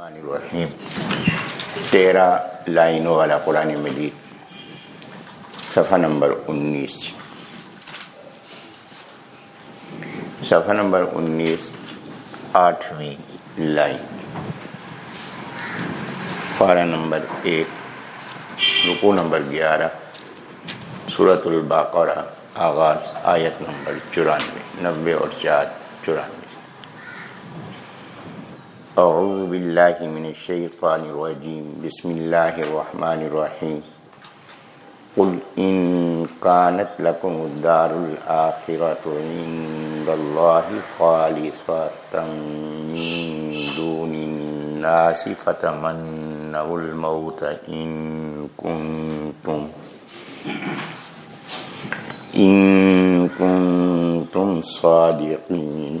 الرحمن الرحیم۔ تیرہ لائنوں والا قرآن مجید۔ صفحہ نمبر انیس۔ صفحہ نمبر انیس، آٹھویں لائن۔ پارہ نمبر ایک رکو نمبر گیارہ صورت الباقرہ، آغاز، آیت نمبر چورانوے نبے اور چار، چورانوے۔ اعوذ باللہ من الشیطان الرجیم بسم اللہ الرحمن الرحیم قل ان كانت لكم الدار الآخرة عند الله خالصة من دون الناس فتمنوا الموت إن كنتم إن كنتم صادقين.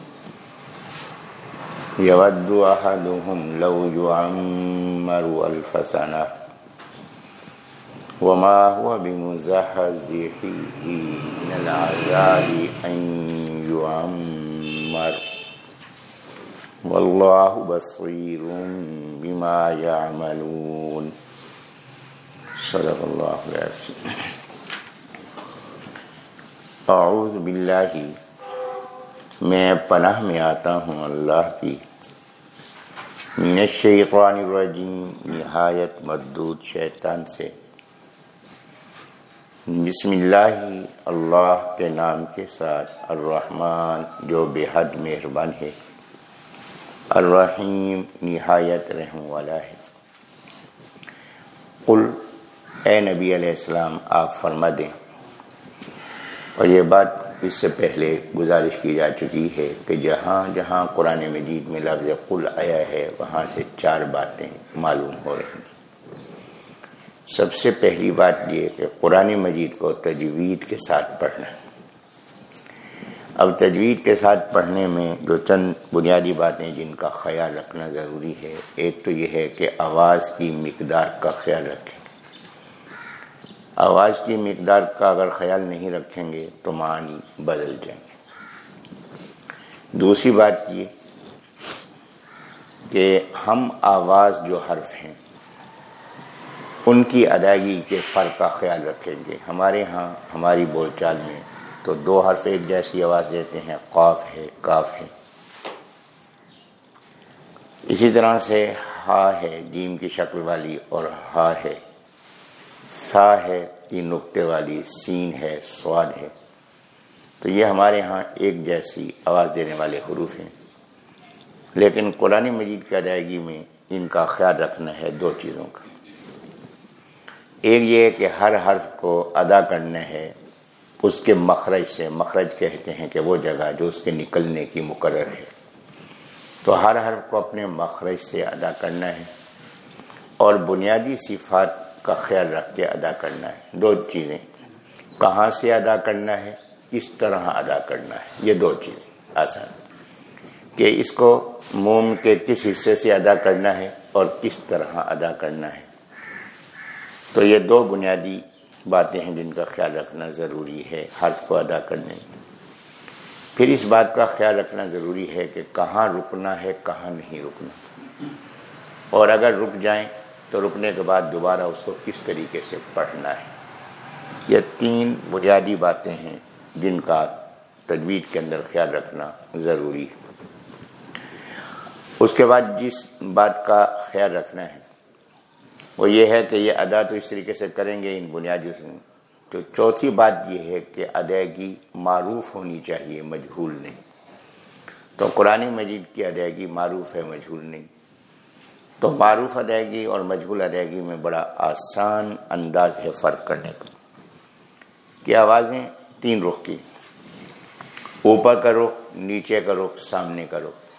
يود أحدهم لو يعمر ألف سنة وما هو بمزحزحه من العذاب أن يعمر والله بصير بما يعملون. صدق الله العظيم. أعوذ بالله میں پناہ میں آتا ہوں اللہ کی۔ من الشیطان الرجیم، نہایت مردود شیطان سے۔ بسم اللہ اللہ کے نام کے ساتھ۔ الرحمن، جو بے حد مہربان ہے۔ الرحیم، نہایت رحم والا ہے۔ قل، اے نبی علیہ السلام، آپ فرما دیں۔ اور یہ بات اس سے پہلے گزارش کی جا چکی ہے کہ جہاں جہاں قرآن مجید میں لفظ قل آیا ہے، وہاں سے چار باتیں معلوم ہو رہی ہیں۔ سب سے پہلی بات یہ کہ قرآن مجید کو تجوید کے ساتھ پڑھنا۔ اب تجوید کے ساتھ پڑھنے میں دو چند بنیادی باتیں جن کا خیال رکھنا ضروری ہے۔ ایک تو یہ ہے کہ آواز کی مقدار کا خیال رکھیں۔ آواز کی مقدار کا اگر خیال نہیں رکھیں گے تو معنی بدل جائیں گے۔ دوسری بات یہ کہ ہم آواز جو حرف ہیں، ان کی ادائیگی کے فرق کا خیال رکھیں گے۔ ہمارے ہاں ہماری بول چال میں تو دو حرف ایک جیسی آواز دیتے ہیں، قاف ہے کاف ہے۔ اسی طرح سے ہا ہے جیم کی شکل والی اور ہا ہے۔ سا ہے تین نقطے والی سین ہے، سواد ہے۔ تو یہ ہمارے ہاں ایک جیسی آواز دینے والے حروف ہیں۔ لیکن قرآن مجید کی ادائیگی میں ان کا خیال رکھنا ہے دو چیزوں کا۔ ایک یہ کہ ہر حرف کو ادا کرنا ہے، اس کے مخرج سے، مخرج کہتے ہیں کہ وہ جگہ جو اس کے نکلنے کی مقرر ہے۔ تو ہر حرف کو اپنے مخرج سے ادا کرنا ہے۔ اور بنیادی صفات کا خیال رکھ کے ادا کرنا ہے۔ دو چیزیں۔ کہاں سے ادا کرنا ہے؟ کس طرح ادا کرنا ہے؟ یہ دو چیزیں۔ آسان۔ کہ اس کو موم کے کس حصے سے ادا کرنا ہے اور کس طرح ادا کرنا ہے۔ تو یہ دو بنیادی باتیں ہیں جن کا خیال رکھنا ضروری ہے حرف کو ادا کرنے۔ پھر اس بات کا خیال رکھنا ضروری ہے کہ کہاں رکنا ہے، کہاں نہیں رکنا۔ اور اگر رک جائیں تو رکنے کے بعد دوبارہ اس کو کس طریقے سے پڑھنا ہے۔ یہ تین بنیادی باتیں ہیں جن کا تجوید کے اندر خیال رکھنا ضروری ہے۔ اس کے بعد جس بات کا خیال رکھنا ہے، وہ یہ ہے کہ یہ ادا تو اس طریقے سے کریں گے ان بنیادی سے۔ تو چوتھی بات یہ ہے کہ ادائیگی معروف ہونی چاہیے مجہول نہیں۔ تو قرآن مجید کی ادائیگی معروف ہے مجہول نہیں۔ تو معروف ادائیگی اور مجبول ادائیگی میں بڑا آسان انداز ہے فرق کرنے کا۔ کہ آوازیں تین رخ کی۔ اوپر کا رخ، نیچے کا رخ، سامنے کا رخ۔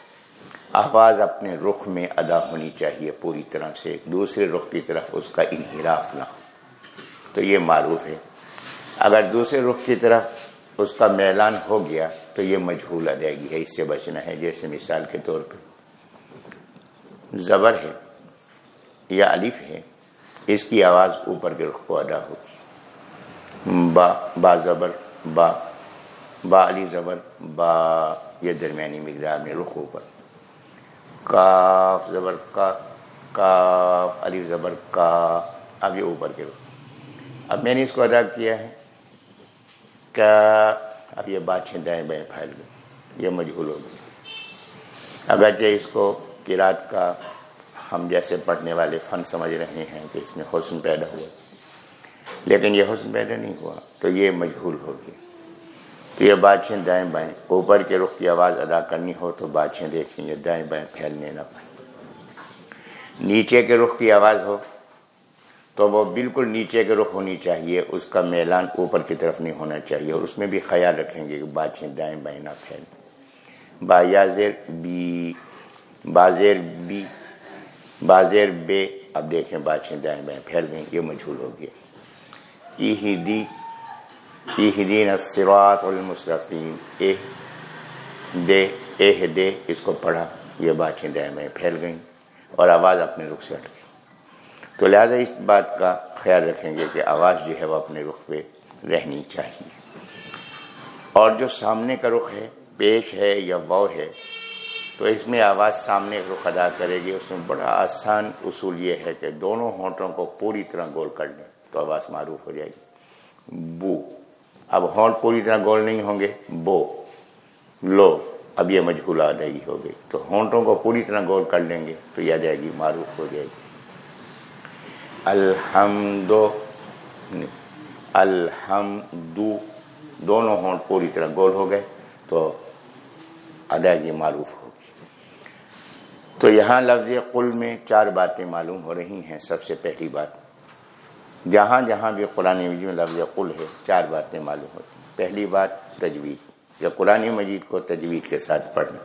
آواز اپنے رخ میں ادا ہونی چاہیے پوری طرح سے۔ ایک دوسرے رخ کی طرف اس کا انحراف نہ ہو۔ تو یہ معروف ہے۔ اگر دوسرے رخ کی طرف اس کا میلان ہو گیا تو یہ مجھول ادائیگی ہے۔ اس سے بچنا ہے۔ جیسے مثال کے طور پہ زبر ہے یا الف ہے، اس کی آواز اوپر کے رخ کو ادا ہوگی با با زبر، با با علی زبر، با، یہ درمیانی مقدار میں رخ اوپر۔ کاف زبر، کا، کاف، علی زبر، کا، اب یہ اوپر کے رخ۔ اب میں نے اس کو ادا کیا ہے۔ کیا اب یہ بات دائیں بائیں پھیل گئی یہ مجبور ہو گئی۔ اگرچہ اس کو کراط کا ہم جیسے پڑھنے والے فن سمجھ رہے ہیں کہ اس میں حسن پیدا ہوا۔ لیکن یہ حسن پیدا نہیں ہوا، تو یہ مجھول ہوگی۔ تو یہ بادشاہ دائیں بائیں، اوپر کے رخ کی آواز ادا کرنی ہو تو بادشاہ دیکھیں یہ دائیں بائیں پھیلنے نہ پائیں۔ نیچے کے رخ کی آواز ہو تو وہ بالکل نیچے کے رخ ہونی چاہیے، اس کا میلان اوپر کی طرف نہیں ہونا چاہیے۔ اور اس میں بھی خیال رکھیں گے کہ بادشاہ دائیں بائیں نہ پھیلیں۔ بایازر بی بازیر بی، بازیر بے، اب دیکھیں بادشاہ دائیں بائیں پھیل گئیں یہ مجھول ہو گیا۔ ایہدی، ایہدین الصراط المستقیم اے دے اے دے، اس کو پڑھا، یہ بادشاہ دائیں بائیں پھیل گئیں، اور آواز اپنے رخ سے ہٹ گئی۔ تو لہذا اس بات کا خیال رکھیں گے کہ آواز جو ہے وہ اپنے رخ پہ رہنی چاہیے۔ اور جو سامنے کا رخ ہے پیش ہے یا وہ ہے تو اس میں آواز سامنے رخ ادا کرے گی، اس میں بڑا آسان اصول یہ ہے کہ دونوں ہونٹوں کو پوری طرح گول کر لیں تو آواز معروف ہو جائے گی۔ بو۔ اب ہونٹ پوری طرح گول نہیں ہوں گے۔ بو۔ لو۔ اب یہ مجھول آ جائے گی ہو گئی۔ تو ہونٹوں کو پوری طرح گول کر لیں گے تو یہ جائے گی معروف ہو جائے گی۔ الحمد الحمدو۔ دونوں ہونٹ پوری طرح گول ہو گئے تو ادائیگی معروف ہو تو یہاں لفظ قل میں چار باتیں معلوم ہو رہی ہیں سب سے پہلی بات۔ جہاں جہاں بھی قرآن مجید میں لفظ قل ہے، چار باتیں معلوم ہوتی ہیں۔ پہلی بات، تجوید۔ یا قرآن مجید کو تجوید کے ساتھ پڑھنا۔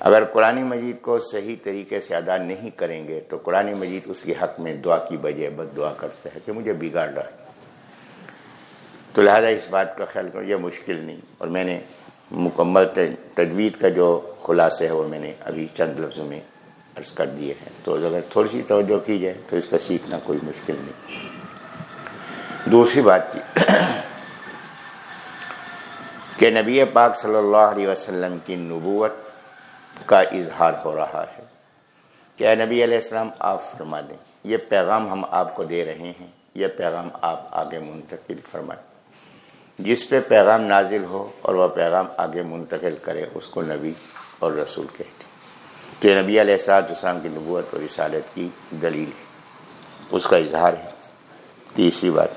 اگر قرآن مجید کو صحیح طریقے سے ادا نہیں کریں گے، تو قرآن مجید اس کے حق میں دعا کی بجائے بد دعا کرتا ہے کہ مجھے بگاڑ رہا ہے۔ تو لہذا اس بات کا خیال کرو، یہ مشکل نہیں۔ اور میں نے مکمل تجوید کا جو خلاصہ ہے وہ میں نے ابھی چند لفظوں میں عرض کر دیے ہیں۔ تو اگر تھوڑی سی توجہ کی جائے تو اس کا سیکھنا کوئی مشکل نہیں۔ دوسری بات کی کہ نبی پاک صلی اللہ علیہ وسلم کی نبوت کا اظہار ہو رہا ہے۔ کیا نبی علیہ السلام، آپ فرما دیں۔ یہ پیغام ہم آپ کو دے رہے ہیں، یہ پیغام آپ آگے منتقل فرمائیں۔ جس پہ پیغام نازل ہو اور وہ پیغام آگے منتقل کرے، اس کو نبی اور رسول کہتے کہ نبی علیہ السلاط اسلام کی نبوت اور رسالت کی دلیل ہے، اس کا اظہار ہے۔ تیسری بات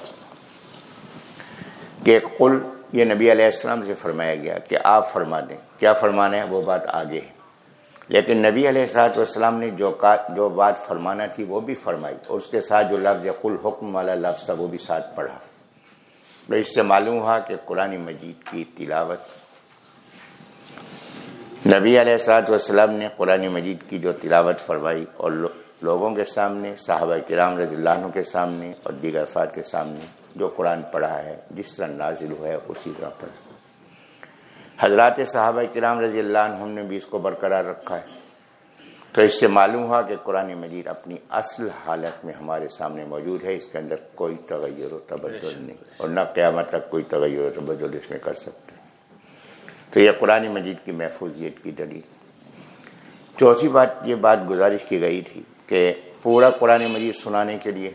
کہ قل، یہ نبی علیہ السلام سے فرمایا گیا کہ آپ فرما دیں۔ کیا فرمانا ہے؟ وہ بات آگے ہے۔ لیکن نبی علیہ السلاط والسلام نے جو جو بات فرمانا تھی، وہ بھی فرمائی۔ اور اس کے ساتھ جو لفظ قل حکم والا لفظ تھا، وہ بھی ساتھ پڑھا۔ تو اس سے معلوم ہوا کہ قرآن مجید کی تلاوت نبی علیہ السلاط والسلام نے قرآن مجید کی جو تلاوت فرمائی اور لوگوں کے سامنے، صحابہ کرام رضی اللہ عنہ کے سامنے اور دیگر افراد کے سامنے جو قرآن پڑھا ہے، جس طرح نازل ہوا ہے، اسی طرح پڑھا۔ حضرات صحابہ کرام رضی اللہ عنہ نے بھی اس کو برقرار رکھا ہے۔ تو اس سے معلوم ہوا کہ قرآن مجید اپنی اصل حالت میں ہمارے سامنے موجود ہے، اس کے اندر کوئی تغیر و تبدل نہیں، اور نہ قیامت تک کوئی تغیر و تبدل اس میں کر سکتے تو یہ قرآن مجید کی محفوظیت کی دلیل۔ چوتھی بات، یہ بات گزارش کی گئی تھی کہ پورا قرآن مجید سنانے کے لیے۔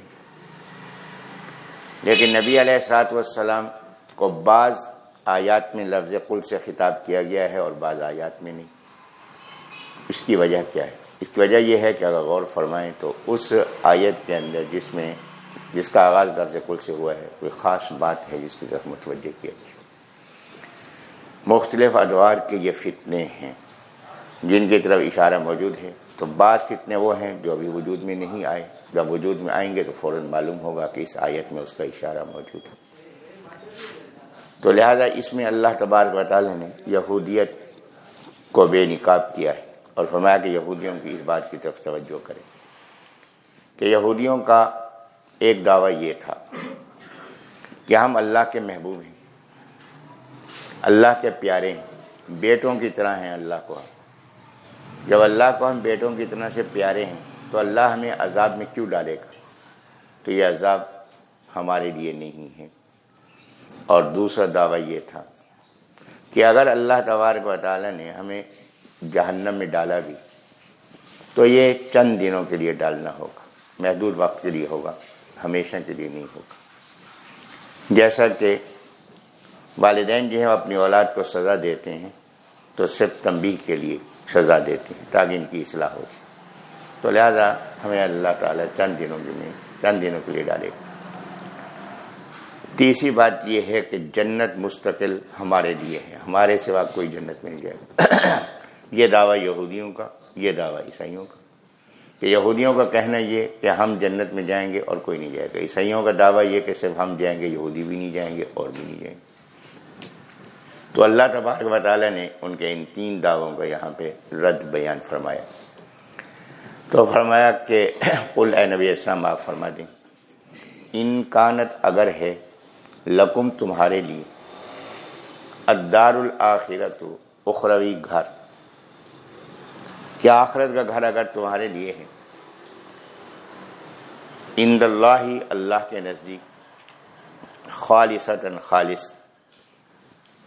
لیکن نبی علیہ السلاط والسلام کو بعض آیات میں لفظ قل سے خطاب کیا گیا ہے اور بعض آیات میں نہیں۔ اس کی وجہ کیا ہے؟ اس کی وجہ یہ ہے کہ اگر غور فرمائیں تو اس آیت کے اندر جس میں جس کا آغاز درج کل سے ہوا ہے، کوئی خاص بات ہے جس کی طرف متوجہ کیا گیا مختلف ادوار کے یہ فتنے ہیں۔ جن کی طرف اشارہ موجود ہے، تو بعض فتنے وہ ہیں جو ابھی وجود میں نہیں آئے۔ جب وجود میں آئیں گے تو فوراً معلوم ہوگا کہ اس آیت میں اس کا اشارہ موجود ہے۔ تو لہذا اس میں اللہ تبارک و تعالی نے یہودیت کو بے نقاب کیا ہے۔ اور فرمایا کہ یہودیوں کی اس بات کی طرف توجہ کریں۔ کہ یہودیوں کا ایک دعویٰ یہ تھا کہ ہم اللہ کے محبوب ہیں، اللہ کے پیارے ہیں، بیٹوں کی طرح ہیں اللہ کو جب اللہ کو ہم بیٹوں کی طرح سے پیارے ہیں، تو اللہ ہمیں عذاب میں کیوں ڈالے گا؟ تو یہ عذاب ہمارے لیے نہیں ہے۔ اور دوسرا دعویٰ یہ تھا کہ اگر اللہ تبارک و تعالیٰ نے ہمیں جہنم میں ڈالا بھی۔ تو یہ چند دنوں کے لیے ڈالنا ہوگا، محدود وقت کے لیے ہوگا، ہمیشہ کے لیے نہیں ہوگا۔ جیسا کہ والدین جو ہیں اپنی اولاد کو سزا دیتے ہیں، تو صرف تنبیہ کے لیے سزا دیتے ہیں، تاکہ ان کی اصلاح ہو جائے۔ تو لہذا ہمیں اللہ تعالیٰ چند دنوں کے میں چند دنوں کے لیے ڈالے۔ گا تیسری بات یہ ہے کہ جنت مستقل ہمارے لیے ہے، ہمارے سوا کوئی جنت مل جائے گا یہ دعویٰ یہودیوں کا، یہ دعویٰ عیسائیوں کا۔ کہ یہودیوں کا کہنا یہ کہ ہم جنت میں جائیں گے اور کوئی نہیں جائے گا۔ عیسائیوں کا دعویٰ یہ کہ صرف ہم جائیں گے، یہودی بھی نہیں جائیں گے اور بھی نہیں جائیں گے۔ تو اللہ تبارک و تعالیٰ نے ان کے ان تین دعووں کا یہاں پہ رد بیان فرمایا۔ تو فرمایا کہ قل اے نبی اسلام آپ فرما دیں۔ ان کانت اگر ہے لکم تمہارے لیے ادار الآخرت اخروی گھر۔ کیا آخرت کا گھر اگر تمہارے لیے ہے۔ اند اللہ اللہ کے نزدیک، خالصتا خالص،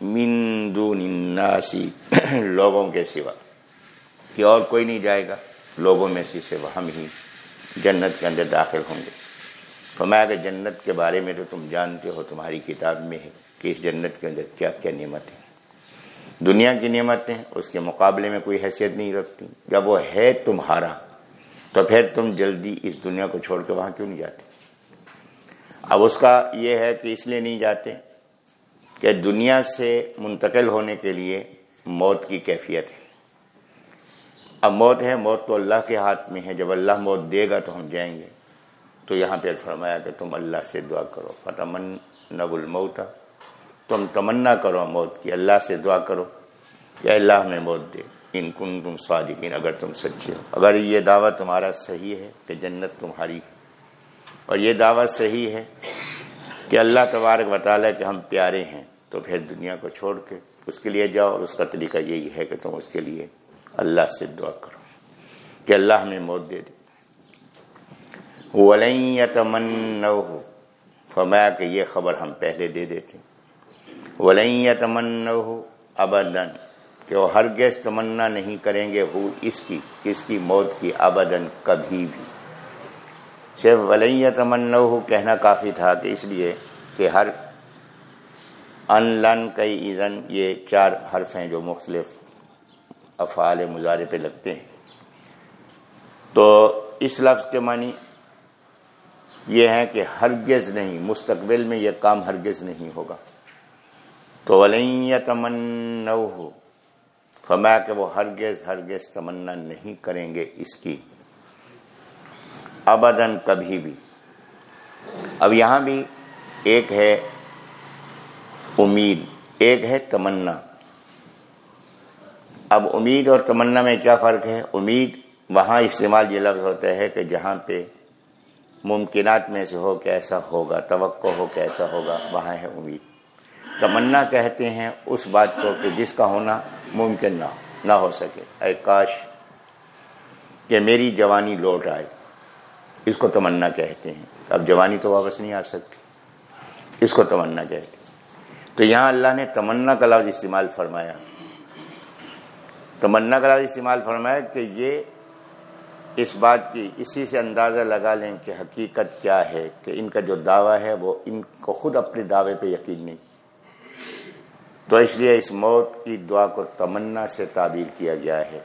من دون الناسی لوگوں کے سوا۔ کہ اور کوئی نہیں جائے گا، لوگوں میں سے سوا ہم ہی جنت کے اندر داخل ہوں گے۔ فرمایا کہ جنت کے بارے میں تو تم جانتے ہو تمہاری کتاب میں ہے کہ اس جنت کے اندر کیا کیا نعمت ہے۔ دنیا کی نعمتیں، اس کے مقابلے میں کوئی حیثیت نہیں رکھتی۔ جب وہ ہے تمہارا، تو پھر تم جلدی اس دنیا کو چھوڑ کے وہاں کیوں نہیں جاتے؟ اب اس کا یہ ہے کہ اس لیے نہیں جاتے کہ دنیا سے منتقل ہونے کے لیے موت کی کیفیت ہے۔ اب موت ہے، موت تو اللہ کے ہاتھ میں ہے۔ جب اللہ موت دے گا تو ہم جائیں گے۔ تو یہاں پہ فرمایا کہ تم اللہ سے دعا کرو۔ فتمن نب الموتا تم تمنا کرو موت کی۔ اللہ سے دعا کرو کہ اللہ ہمیں موت دے۔ ان کن تم صادقین، اگر تم سچے ہو۔ اگر یہ دعویٰ تمہارا صحیح ہے کہ جنت تمہاری اور یہ دعویٰ صحیح ہے کہ اللہ تبارک بطالہ کہ ہم پیارے ہیں، تو پھر دنیا کو چھوڑ کے اس کے لیے جاؤ۔ اور اس کا طریقہ یہی ہے کہ تم اس کے لیے اللہ سے دعا کرو کہ اللہ ہمیں موت دے دے۔ ولین ہو فرمایا کہ یہ خبر ہم پہلے دے دیتے ولین تمن ہو ابدن کہ وہ ہرگز تمنا نہیں کریں گے وہ اس کی اس کی موت کی ابدن کبھی بھی۔ صرف ولی تمن ہو کہنا کافی تھا کہ اس لیے کہ ہر ان لن کئی ایزن یہ چار حرف ہیں جو مختلف افعال مظاہرے پہ لگتے ہیں۔ تو اس لفظ کے معنی یہ ہے کہ ہرگز نہیں، مستقبل میں یہ کام ہرگز نہیں ہوگا۔ تو ولی تمن ہو فرمایا کہ وہ ہرگز ہرگز تمنا نہیں کریں گے اس کی ابدن کبھی بھی۔ اب یہاں بھی ایک ہے امید، ایک ہے تمنا۔ اب امید اور تمنا میں کیا فرق ہے؟ امید وہاں استعمال یہ لفظ ہوتا ہے کہ جہاں پہ ممکنات میں سے ہو کہ ایسا ہوگا، توقع ہو کہ ایسا ہوگا، وہاں ہے امید۔ تمنا کہتے ہیں اس بات کو کہ جس کا ہونا ممکن نہ ہو نہ ہو سکے۔ اے کاش کہ میری جوانی لوٹ آئے۔ اس کو تمنا کہتے ہیں۔ اب جوانی تو واپس نہیں آ سکتی۔ اس کو تمنا کہتے ہیں۔ تو یہاں اللہ نے تمنا کا لفظ استعمال فرمایا۔ تمنا کا لفظ استعمال فرمایا کہ یہ اس بات کی اسی سے اندازہ لگا لیں کہ حقیقت کیا ہے، کہ ان کا جو دعویٰ ہے وہ ان کو خود اپنے دعوے پہ یقین نہیں۔ تو اس لیے اس موت کی دعا کو تمنا سے تعبیر کیا گیا ہے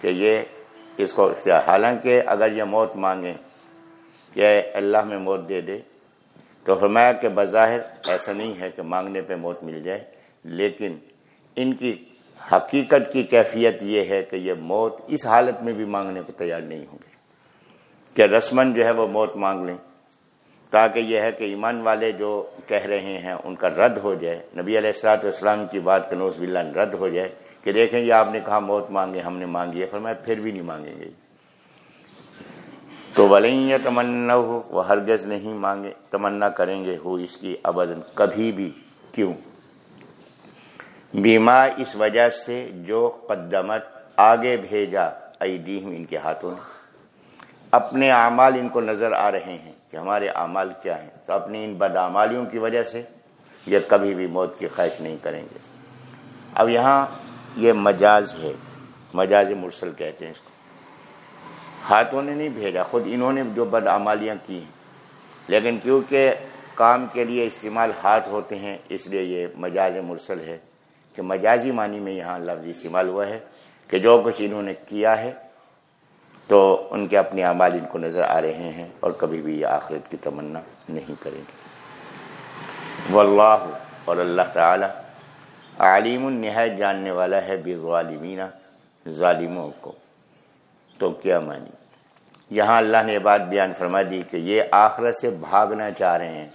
کہ یہ اس کو حالانکہ اگر یہ موت مانگیں کہ اللہ میں موت دے دے، تو فرمایا کہ بظاہر ایسا نہیں ہے کہ مانگنے پہ موت مل جائے، لیکن ان کی حقیقت کی کیفیت یہ ہے کہ یہ موت اس حالت میں بھی مانگنے کو تیار نہیں ہوں گے کہ رسمن جو ہے وہ موت مانگ لیں۔ تاکہ یہ ہے کہ ایمان والے جو کہہ رہے ہیں ان کا رد ہو جائے۔ نبی علیہ السلاط والسلام کی بات کا نوز بلّہ رد ہو جائے کہ دیکھیں جی آپ نے کہا موت مانگے، ہم نے مانگی ہے، فرمایا پھر بھی نہیں مانگیں گے۔ تو ولیں تمنا ہو وہ ہرگز نہیں مانگے۔ تمنا کریں گے ہو اس کی ابدن کبھی بھی۔ کیوں؟ بیما اس وجہ سے جو قدمت آگے بھیجا ایدیہم ان کے ہاتھوں نے۔ اپنے اعمال ان کو نظر آ رہے ہیں۔ کہ ہمارے اعمال کیا ہیں؟ تو اپنی ان بدعمالیوں کی وجہ سے یہ کبھی بھی موت کی خواہش نہیں کریں گے۔ اب یہاں یہ مجاز ہے، مجاز مرسل کہتے ہیں اس کو۔ ہاتھوں نے نہیں بھیجا، خود انہوں نے جو بدعمالیاں کی ہیں۔ لیکن کیونکہ کام کے لیے استعمال ہاتھ ہوتے ہیں، اس لیے یہ مجاز مرسل ہے کہ مجازی معنی میں یہاں لفظ استعمال ہوا ہے کہ جو کچھ انہوں نے کیا ہے تو ان کے اپنے اعمال ان کو نظر آ رہے ہیں اور کبھی بھی یہ آخرت کی تمنا نہیں کریں گے۔ واللہ اور اللہ تعالی عالیم النہایت جاننے والا ہے بے ظالمینہ ظالموں کو۔ تو کیا مانی یہاں اللہ نے بات بیان فرما دی کہ یہ آخرت سے بھاگنا چاہ رہے ہیں۔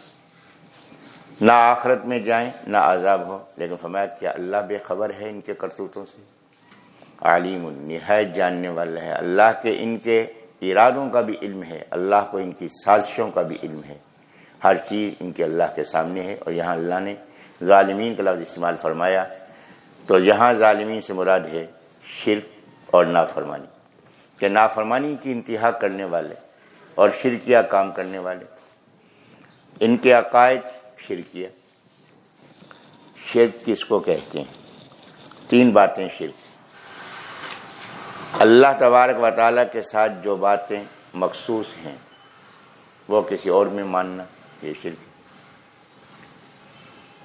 نہ آخرت میں جائیں، نہ عذاب ہو لیکن فرمایا کیا اللہ بے خبر ہے ان کے کرتوتوں سے؟ عالیم نہایت جاننے والا ہے۔ اللہ کے ان کے ارادوں کا بھی علم ہے۔ اللہ کو ان کی سازشوں کا بھی علم ہے۔ ہر چیز ان کے اللہ کے سامنے ہے اور یہاں اللہ نے ظالمین کا لفظ استعمال فرمایا۔ تو یہاں ظالمین سے مراد ہے شرک اور نافرمانی۔ کہ نافرمانی کی انتہا کرنے والے اور شرکیہ کام کرنے والے۔ ان کے عقائد شرکیہ۔ شرک کس کو کہتے ہیں؟ تین باتیں شرک۔ اللہ تبارک و تعالیٰ کے ساتھ جو باتیں مخصوص ہیں، وہ کسی اور میں ماننا یہ شرک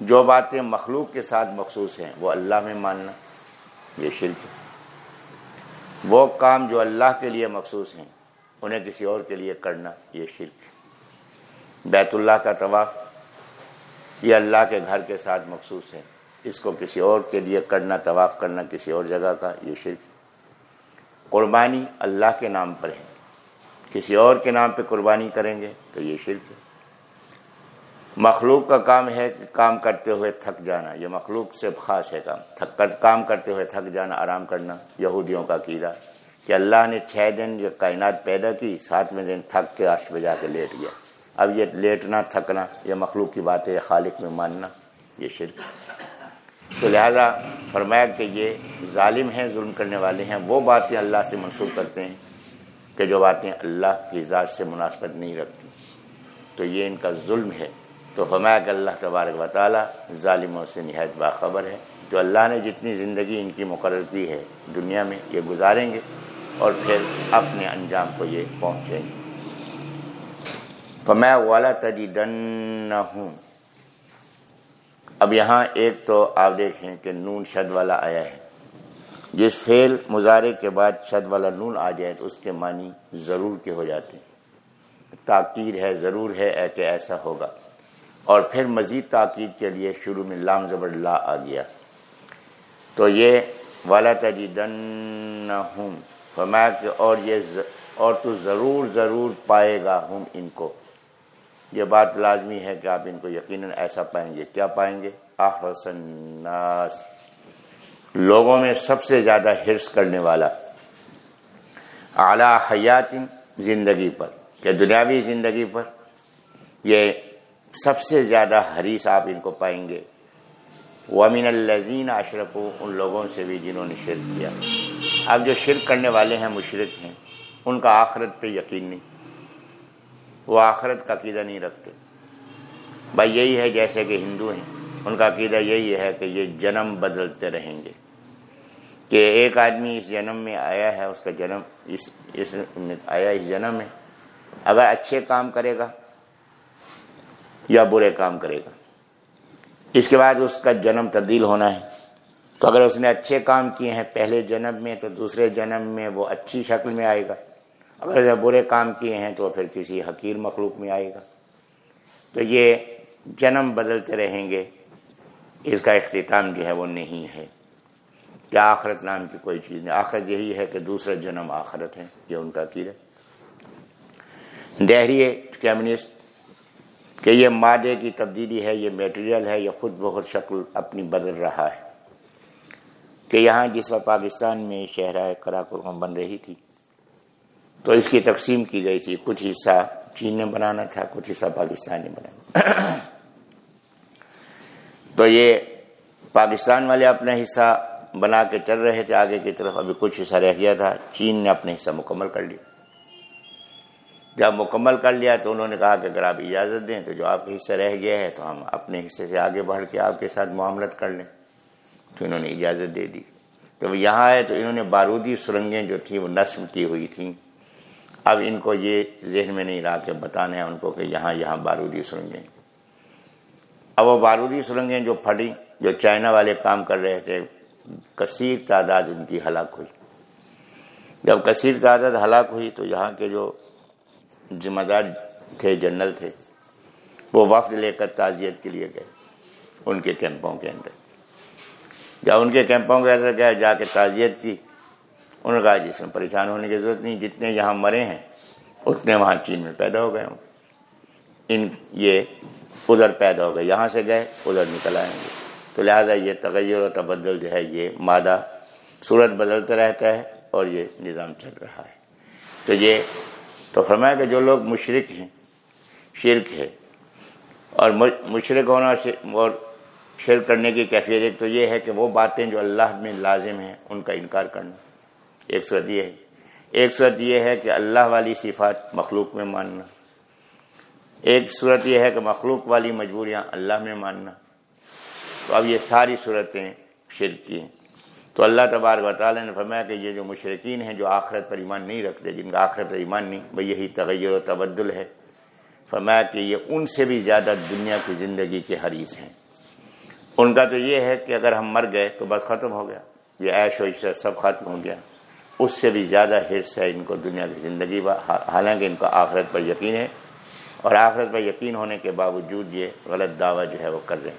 جو باتیں مخلوق کے ساتھ مخصوص ہیں، وہ اللہ میں ماننا یہ شرک ہے۔ وہ کام جو اللہ کے لیے مخصوص ہیں، انہیں کسی اور کے لیے کرنا یہ شرک ہے۔ بیت اللہ کا طواف، یہ اللہ کے گھر کے ساتھ مخصوص ہے۔ اس کو کسی اور کے لیے کرنا، طواف کرنا کسی اور جگہ کا یہ شرک قربانی اللہ کے نام پر ہے۔ کسی اور کے نام پہ قربانی کریں گے تو یہ شرک ہے۔ مخلوق کا کام ہے کہ کام کرتے ہوئے تھک جانا، یہ مخلوق سے خاص ہے کام۔ تھک کر، کام کرتے ہوئے تھک جانا، آرام کرنا، یہودیوں کا قیدا کہ اللہ نے چھ دن یہ کائنات پیدا کی، ساتویں دن تھک کے عرش پہ جا کے لیٹ گیا۔ اب یہ لیٹنا، تھکنا، یہ مخلوق کی بات ہے خالق میں ماننا، یہ شرک تو لہذا فرمایا کہ یہ ظالم ہیں، ظلم کرنے والے ہیں، وہ باتیں اللہ سے منسوخ کرتے ہیں کہ جو باتیں اللہ کی ذات سے مناسبت نہیں رکھتی۔ تو یہ ان کا ظلم ہے۔ تو فرمایا کہ اللہ تبارک و تعالی ظالموں سے نہایت باخبر ہے۔ جو اللہ نے جتنی زندگی ان کی مقرر کی ہے دنیا میں، یہ گزاریں گے اور پھر اپنے انجام کو یہ پہنچیں گے۔ فرمایا والا تجدن ہوں اب یہاں ایک تو آپ دیکھیں کہ نون شد والا آیا ہے۔ جس فعل مظاہرے کے بعد شد والا نون آ جائے تو اس کے معنی ضرور کے ہو جاتے ہیں۔ تاکید ہے، ضرور ہے، اے کہ ایسا ہوگا۔ اور پھر مزید تاکید کے لیے شروع میں لام زبر لا آ گیا۔ تو یہ والا تجدن ہوں فرمایا کہ اور یہ اور تو ضرور ضرور پائے گا ہم ان کو۔ یہ بات لازمی ہے کہ آپ ان کو یقیناً ایسا پائیں گے۔ کیا پائیں گے؟ احسن الناس۔ لوگوں میں سب سے زیادہ حرص کرنے والا۔ اعلی حیات زندگی پر۔ کہ دنیاوی زندگی پر؟ یہ سب سے زیادہ حریص آپ ان کو پائیں گے۔ ومن الزین اشرف ان لوگوں سے بھی جنہوں نے شرک کیا۔ اب جو شرک کرنے والے ہیں مشرق ہیں، ان کا آخرت پہ یقین نہیں۔ وہ آخرت کا عقیدہ نہیں رکھتے۔ بھائی یہی ہے جیسے کہ ہندو ہیں، ان کا عقیدہ یہی ہے کہ یہ جنم بدلتے رہیں گے۔ کہ ایک آدمی اس جنم میں آیا ہے، اس کا جنم اس اس آیا، اس جنم میں اگر اچھے کام کرے گا یا برے کام کرے گا۔ اس کے بعد اس کا جنم تبدیل ہونا ہے۔ تو اگر اس نے اچھے کام کیے ہیں، پہلے جنم میں تو دوسرے جنم میں وہ اچھی شکل میں آئے گا۔ اگر برے کام کیے ہیں تو پھر کسی حقیر مخلوق میں آئے گا۔ تو یہ جنم بدلتے رہیں گے۔ اس کا اختتام جو ہے وہ نہیں ہے۔ کیا آخرت نام کی کوئی چیز نہیں۔ آخرت یہی ہے کہ دوسرا جنم آخرت ہے۔ یہ ان کا عقیدہ دہری کمیونسٹ کہ یہ مادے کی تبدیلی ہے، یہ میٹیریل ہے، یہ خود بہت شکل اپنی بدل رہا ہے۔ کہ یہاں جس وقت پاکستان میں شہرہ کراکرم بن رہی تھی تو اس کی تقسیم کی گئی تھی۔ کچھ حصہ چین نے بنانا تھا، کچھ حصہ پاکستان نے بنانا تو یہ پاکستان والے اپنا حصہ بنا کے چل رہے تھے، آگے کی طرف ابھی کچھ حصہ رہ گیا تھا۔ چین نے اپنے حصہ مکمل کر لیا۔ جب مکمل کر لیا تو انہوں نے کہا کہ اگر آپ اجازت دیں تو جو آپ کا حصہ رہ گیا ہے تو ہم اپنے حصے سے آگے بڑھ کے آپ کے ساتھ معاملت کر لیں۔ تو انہوں نے اجازت دے دی۔ جب یہاں آئے تو انہوں نے بارودی سرنگیں جو تھیں وہ نصب کی ہوئی تھیں۔ اب ان کو یہ ذہن میں نہیں رہا کہ بتانا ہے ان کو کہ یہاں یہاں بارودی سرنگیں۔ اب وہ بارودی سرنگیں جو پھٹی جو چائنا والے کام کر رہے تھے، کثیر تعداد ان کی ہلاک ہوئی۔ جب کثیر تعداد ہلاک ہوئی تو یہاں کے جو ذمہ دار تھے، جنرل تھے، وہ وفد لے کر تعزیت کے لیے گئے، ان کے کیمپوں کے اندر۔ جب ان کے کیمپوں کے اندر گئے، جا کے تعزیت کی انہوں نے کہا جی جس میں پریشان ہونے کی ضرورت نہیں، جتنے یہاں مرے ہیں، اتنے وہاں چین میں پیدا ہو گئے ہوں۔ ان یہ ادھر پیدا ہو گئے، یہاں سے گئے، ادھر نکل آئیں گے تو لہٰذا یہ تغیر و تبدل جو ہے، یہ مادہ صورت بدلتا رہتا ہے اور یہ نظام چل رہا ہے۔ تو یہ تو فرمایا کہ جو لوگ مشرق ہیں، شرک ہے، اور مشرق ہونا اور شرک کرنے کی کیفیت ایک تو یہ ہے کہ وہ باتیں جو اللہ میں لازم ہیں، ان کا انکار کرنا۔ ایک صورت یہ ہے۔ ایک صورت یہ ہے کہ اللہ والی صفات مخلوق میں ماننا۔ ایک صورت یہ ہے کہ مخلوق والی مجبوریاں اللہ میں ماننا۔ تو اب یہ ساری صورتیں شرک کی ہیں۔ تو اللہ تبارک و تعالیٰ نے فرمایا کہ یہ جو مشرقین ہیں جو آخرت پر ایمان نہیں رکھتے، جن کا آخرت پر ایمان نہیں بھائی یہی تغیر و تبدل ہے۔ فرمایا کہ یہ ان سے بھی زیادہ دنیا کی زندگی کے حریث ہیں۔ ان کا تو یہ ہے کہ اگر ہم مر گئے تو بس ختم ہو گیا۔ یہ عیش و عشرت سب ختم ہو گیا۔ اس سے بھی زیادہ حرص ہے ان کو دنیا کی زندگی حالانکہ ان کا آخرت پر یقین ہے اور آخرت پر یقین ہونے کے باوجود یہ غلط دعویٰ جو ہے وہ کر رہے ہیں۔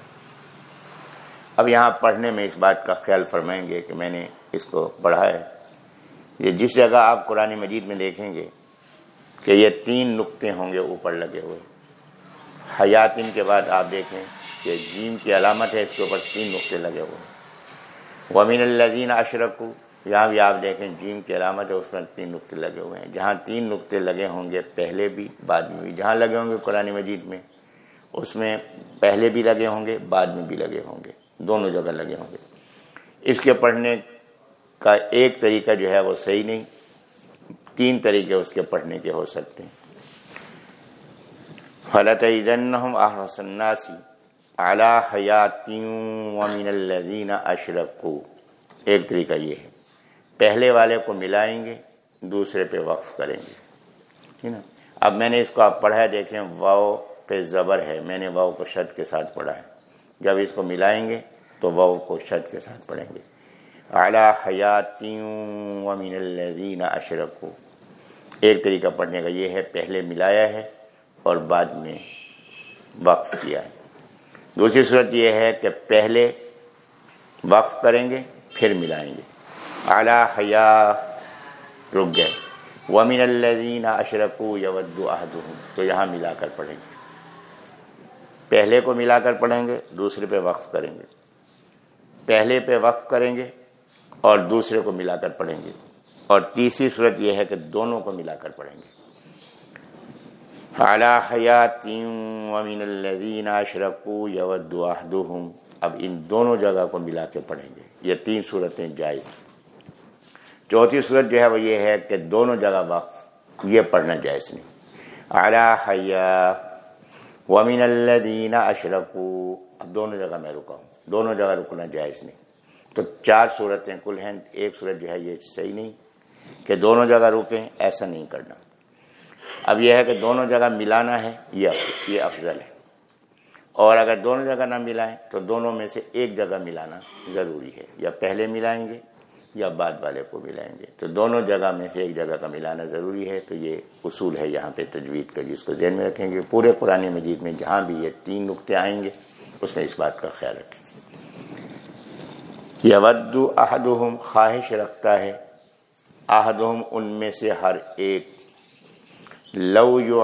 اب یہاں پڑھنے میں اس بات کا خیال فرمائیں گے کہ میں نے اس کو پڑھا ہے۔ یہ جس جگہ آپ قرآن مجید میں دیکھیں گے کہ یہ تین نقطے ہوں گے اوپر لگے ہوئے۔ حیاتین کے بعد آپ دیکھیں کہ جیم کی علامت ہے اس کے اوپر تین نقطے لگے ہوئے۔ ومین الزین اشرکو یہاں بھی آپ دیکھیں جیم کی علامت ہے، اس پر تین نقطے لگے ہوئے ہیں۔ جہاں تین نقطے لگے ہوں گے، پہلے بھی، بعد میں بھی۔ جہاں لگے ہوں گے قرآن مجید میں، اس میں پہلے بھی لگے ہوں گے، بعد میں بھی لگے ہوں گے۔ دونوں جگہ لگے ہوں گے۔ اس کے پڑھنے کا ایک طریقہ جو ہے وہ صحیح نہیں، تین طریقے اس کے پڑھنے کے ہو سکتے ہیں۔ فلط آحسناسی اعلیٰ حیاتیوں ومن الزین اشرف ایک طریقہ یہ ہے۔ پہلے والے کو ملائیں گے، دوسرے پہ وقف کریں گے۔ ٹھیک نا؟ اب میں نے اس کو آپ پڑھا ہے، دیکھیں، واؤ پہ زبر ہے۔ میں نے واؤ کو شد کے ساتھ پڑھا ہے۔ جب اس کو ملائیں گے تو وہ کو شد کے ساتھ پڑھیں گے۔ اعلیٰ حیاتیوں ومین الزین اشرف کو ایک طریقہ پڑھنے کا یہ ہے، پہلے ملایا ہے اور بعد میں وقف کیا ہے۔ دوسری صورت یہ ہے کہ پہلے وقف کریں گے، پھر ملائیں گے۔ اعلیٰ حیا رک گئے۔ ومین الزین اشرف یود تو یہاں ملا کر پڑھیں گے۔ پہلے کو ملا کر پڑھیں گے، دوسرے پہ وقف کریں گے۔ پہلے پہ وقف کریں گے اور دوسرے کو ملا کر پڑھیں گے۔ اور تیسری صورت یہ ہے کہ دونوں کو ملا کر پڑھیں گے۔ اعلیٰ حیات ومین الدین اشرفو یود اب ان دونوں جگہ کو ملا کے پڑھیں گے۔ یہ تین صورتیں جائز ہیں۔ چوتھی صورت جو ہے وہ یہ ہے کہ دونوں جگہ وقف، یہ پڑھنا جائز نہیں۔ اعلیٰ حیا ومین الدین اشرف اب دونوں جگہ میں رکا ہوں۔ دونوں جگہ رکنا جائز نہیں۔ تو چار صورتیں کل ہیں۔ ایک صورت جو ہے یہ صحیح نہیں کہ دونوں جگہ رکیں، ایسا نہیں کرنا۔ اب یہ ہے کہ دونوں جگہ ملانا ہے یہ افضل ہے۔ اور اگر دونوں جگہ نہ ملائیں تو دونوں میں سے ایک جگہ ملانا ضروری ہے۔ یا پہلے ملائیں گے یا بعد والے کو ملائیں گے۔ تو دونوں جگہ میں سے ایک جگہ کا ملانا ضروری ہے۔ تو یہ اصول ہے یہاں پہ تجوید کا، جس کو ذہن میں رکھیں گے۔ پورے قرآن مجید میں جہاں بھی یہ تین نقطے آئیں گے، اس میں اس بات کا خیال رکھیں۔ گے یود احدہم خواہش رکھتا ہے، احدہم ان میں سے ہر ایک۔ لو یو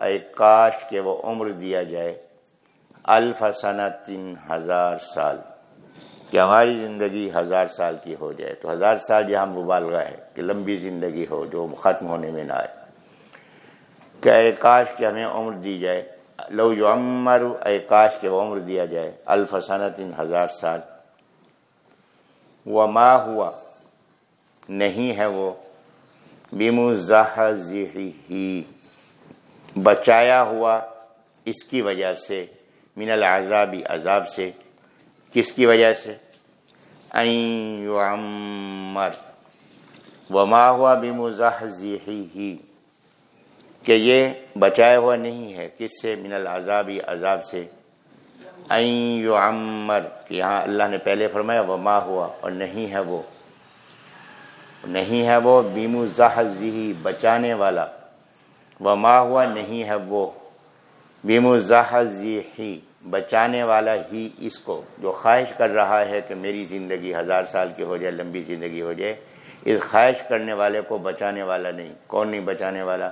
اے کاش کے وہ عمر دیا جائے، الف سنت تین ہزار سال۔ کہ ہماری زندگی ہزار سال کی ہو جائے تو ہزار سال یہاں مبالغہ ہے کہ لمبی زندگی ہو جو ختم ہونے میں نہ آئے۔ کہ اے کاش کہ ہمیں عمر دی جائے۔ لو جو عمر اے کاش کہ عمر دیا جائے۔ الفسنت ان ہزار سال۔ وما ہوا، نہیں ہے وہ۔ ہی بچایا ہوا اس کی وجہ سے، من العذابی عذاب سے۔ کس کی وجہ سے؟ یعمر. وما ہوا بمزحزحی کہ یہ بچایا ہوا نہیں ہے. کس سے؟ من العذابی عذاب سے. یعمر. کہ یہاں اللہ نے پہلے فرمایا، وما ہوا، اور نہیں ہے وہ. نہیں ہے وہ بمزحزحی بچانے والا. وما ہوا، نہیں ہے وہ. بمزحزحی بچانے والا ہی اس کو جو خواہش کر رہا ہے کہ میری زندگی ہزار سال کی ہو جائے، لمبی زندگی ہو جائے، اس خواہش کرنے والے کو بچانے والا نہیں، کون نہیں بچانے والا؟